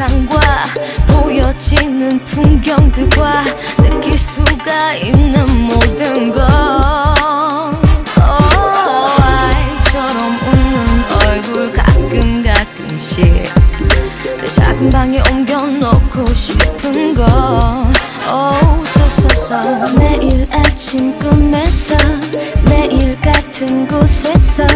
영상과 보여지는 풍경들과 느낄 수가 있는 모든 것. oh, 아이처럼 웃는 얼굴 가끔 가끔씩 내 작은 방에 옮겨놓고 싶은 것 oh, 소소소 매일 아침 꿈에서 매일 같은 곳에서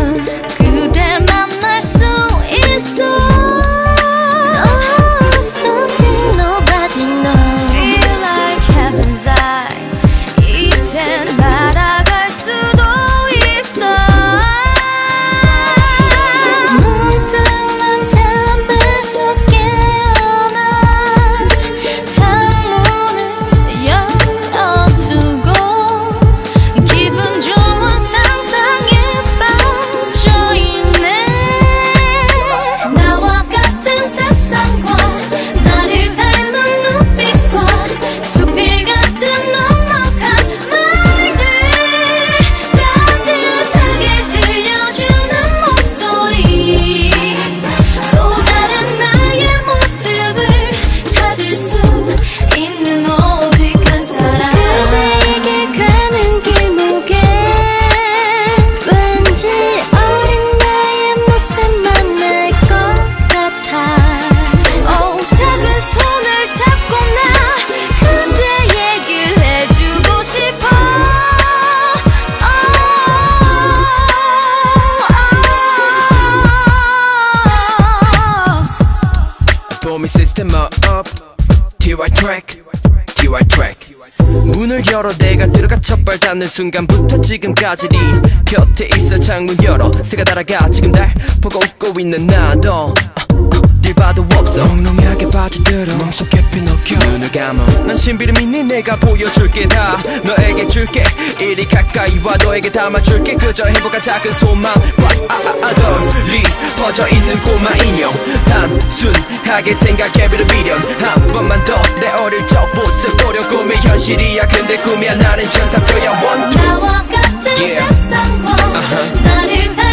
up. TY 트랙 TY 트랙 문을 열어 내가 들어가 첫발 닿는 순간부터 지금까지 네 곁에 있어 창문 열어 새가 날아가 지금 날 보고 웃고 있는 나도. 딜 봐도 없어. 몽롱하게 빠져들어 몸속 깊이 녹여. 눈을 감아. 난 신비를 믿니? 내가 보여줄게 다. 너에게 줄게. 이리 가까이 와. 너에게 담아줄게. 그저 행복한 작은 소망과 아아아덜리 퍼져있는 꼬마 인형 단순하게 생각해보려 미련 한 번만 더 내 어릴 적 모습 보려 꿈이 현실이야 근데 꿈이야 나는 현상표야 원투 나와 같은 Yeah. 세상과 Uh-huh.